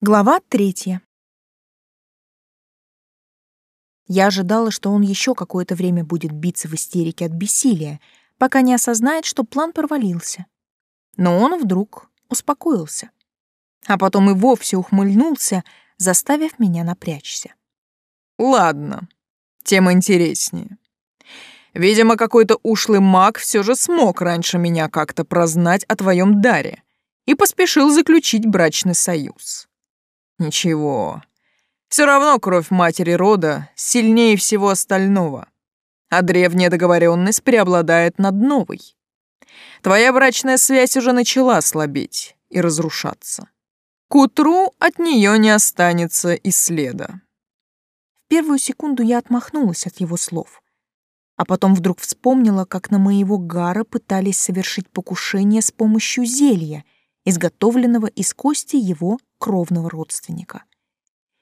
Глава третья. Я ожидала, что он еще какое-то время будет биться в истерике от бессилия, пока не осознает, что план провалился. Но он вдруг успокоился. А потом и вовсе ухмыльнулся, заставив меня напрячься. «Ладно, тем интереснее. Видимо, какой-то ушлый маг все же смог раньше меня как-то прознать о твоем даре и поспешил заключить брачный союз. Ничего. Все равно кровь матери рода сильнее всего остального, а древняя договоренность преобладает над новой. Твоя брачная связь уже начала слабеть и разрушаться. К утру от нее не останется и следа. В первую секунду я отмахнулась от его слов, а потом вдруг вспомнила, как на моего Гара пытались совершить покушение с помощью зелья, изготовленного из кости его кровного родственника.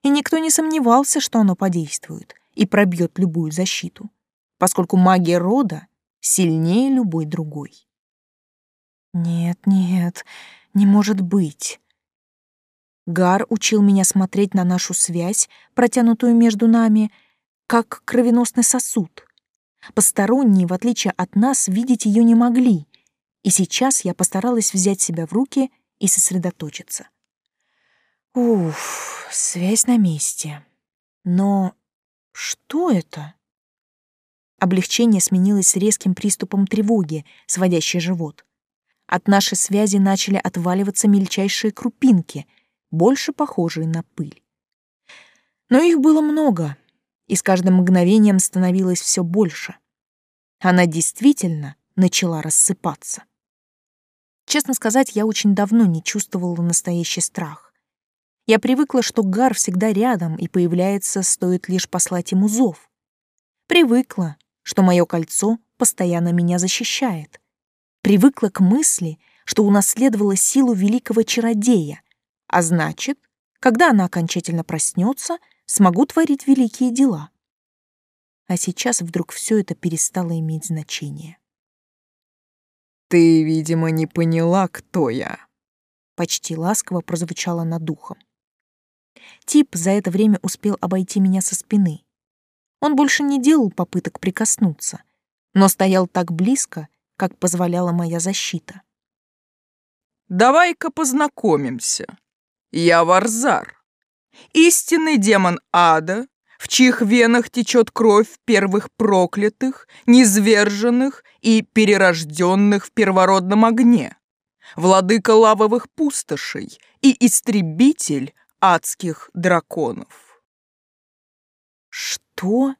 И никто не сомневался, что оно подействует и пробьет любую защиту, поскольку магия рода сильнее любой другой. Нет, нет, не может быть. Гар учил меня смотреть на нашу связь, протянутую между нами, как кровеносный сосуд. Посторонние, в отличие от нас, видеть ее не могли, и сейчас я постаралась взять себя в руки и сосредоточиться. Уф, связь на месте. Но что это? Облегчение сменилось резким приступом тревоги, сводящей живот. От нашей связи начали отваливаться мельчайшие крупинки, больше похожие на пыль. Но их было много, и с каждым мгновением становилось все больше. Она действительно начала рассыпаться. Честно сказать, я очень давно не чувствовала настоящий страх. Я привыкла, что Гар всегда рядом и появляется, стоит лишь послать ему зов. Привыкла, что мое кольцо постоянно меня защищает. Привыкла к мысли, что унаследовала силу великого чародея, а значит, когда она окончательно проснется, смогу творить великие дела. А сейчас вдруг все это перестало иметь значение. «Ты, видимо, не поняла, кто я», — почти ласково прозвучало над духом. Тип за это время успел обойти меня со спины. Он больше не делал попыток прикоснуться, но стоял так близко, как позволяла моя защита. «Давай-ка познакомимся. Я Варзар, истинный демон ада, в чьих венах течет кровь первых проклятых, низверженных и перерожденных в первородном огне, владыка лавовых пустошей и истребитель адских драконов. Что?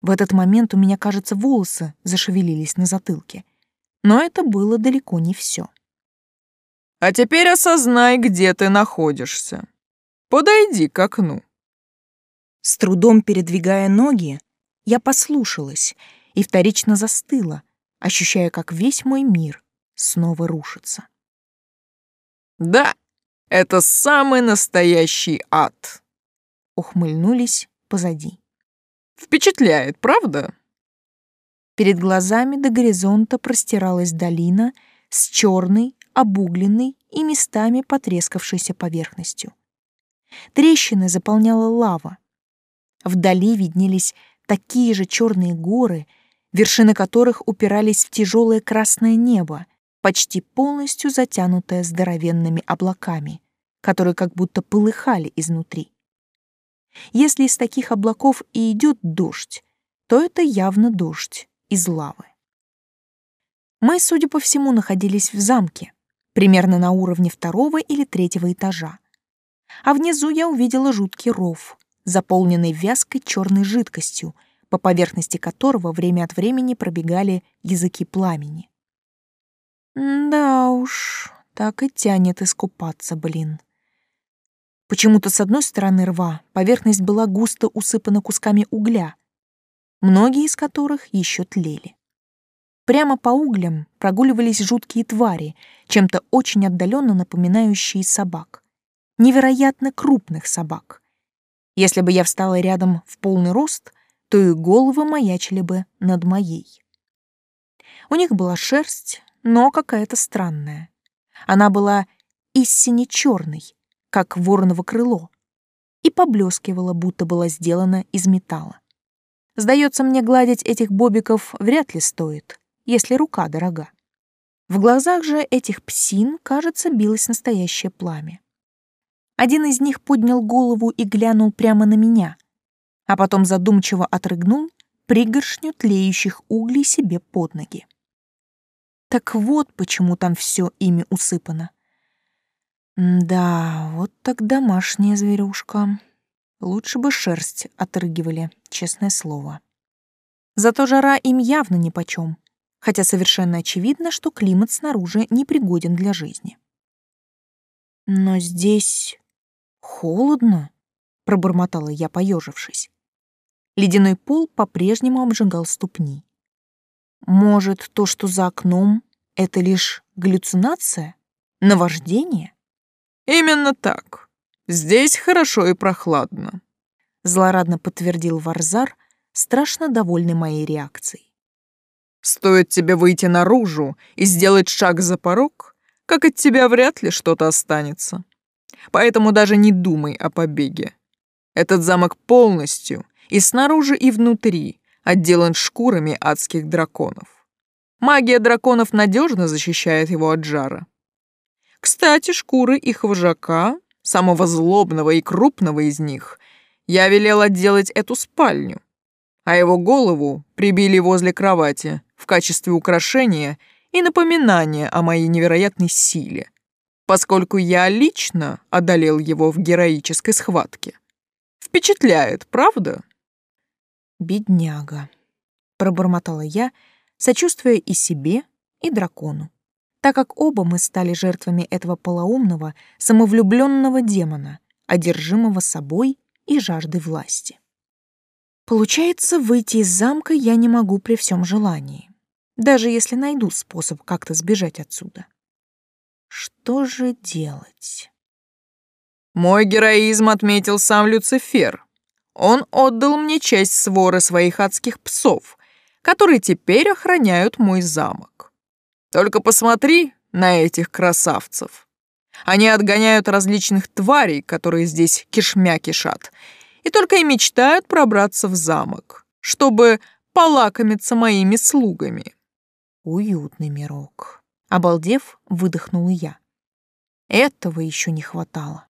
В этот момент у меня, кажется, волосы зашевелились на затылке. Но это было далеко не все. А теперь осознай, где ты находишься. Подойди к окну. С трудом передвигая ноги, я послушалась и вторично застыла, ощущая, как весь мой мир снова рушится. Да, это самый настоящий ад. Ухмыльнулись позади. Впечатляет, правда? Перед глазами до горизонта простиралась долина с черной, обугленной и местами потрескавшейся поверхностью. Трещины заполняла лава. Вдали виднелись такие же черные горы, вершины которых упирались в тяжелое красное небо — почти полностью затянутая здоровенными облаками, которые как будто полыхали изнутри. Если из таких облаков и идет дождь, то это явно дождь из лавы. Мы, судя по всему, находились в замке, примерно на уровне второго или третьего этажа. А внизу я увидела жуткий ров, заполненный вязкой черной жидкостью, по поверхности которого время от времени пробегали языки пламени. Да уж, так и тянет искупаться, блин. Почему-то с одной стороны рва поверхность была густо усыпана кусками угля, многие из которых еще тлели. Прямо по углям прогуливались жуткие твари, чем-то очень отдаленно напоминающие собак. Невероятно крупных собак. Если бы я встала рядом в полный рост, то и головы маячили бы над моей. У них была шерсть, но какая-то странная. Она была истине черной, как вороново крыло, и поблескивала, будто была сделана из металла. Сдается мне, гладить этих бобиков вряд ли стоит, если рука дорога. В глазах же этих псин, кажется, билось настоящее пламя. Один из них поднял голову и глянул прямо на меня, а потом задумчиво отрыгнул пригоршню тлеющих углей себе под ноги. Так вот почему там все ими усыпано. Да, вот так домашняя зверюшка. Лучше бы шерсть отрыгивали, честное слово. Зато жара им явно нипочем, хотя совершенно очевидно, что климат снаружи непригоден для жизни. Но здесь холодно, пробормотала я, поежившись. Ледяной пол по-прежнему обжигал ступни. Может, то, что за окном, это лишь галлюцинация? Наваждение? Именно так. Здесь хорошо и прохладно. Злорадно подтвердил Варзар, страшно довольный моей реакцией. Стоит тебе выйти наружу и сделать шаг за порог, как от тебя вряд ли что-то останется. Поэтому даже не думай о побеге. Этот замок полностью, и снаружи, и внутри, отделан шкурами адских драконов. Магия драконов надежно защищает его от жара. Кстати, шкуры их вожака, самого злобного и крупного из них, я велел отделать эту спальню, а его голову прибили возле кровати в качестве украшения и напоминания о моей невероятной силе, поскольку я лично одолел его в героической схватке. Впечатляет, правда? «Бедняга», — пробормотала я, сочувствуя и себе, и дракону, так как оба мы стали жертвами этого полоумного, самовлюбленного демона, одержимого собой и жаждой власти. Получается, выйти из замка я не могу при всем желании, даже если найду способ как-то сбежать отсюда. Что же делать? Мой героизм отметил сам Люцифер, он отдал мне часть своры своих адских псов, которые теперь охраняют мой замок. Только посмотри на этих красавцев. Они отгоняют различных тварей, которые здесь кишмя кишат, и только и мечтают пробраться в замок, чтобы полакомиться моими слугами. Уютный мирок. Обалдев, выдохнула я. Этого еще не хватало.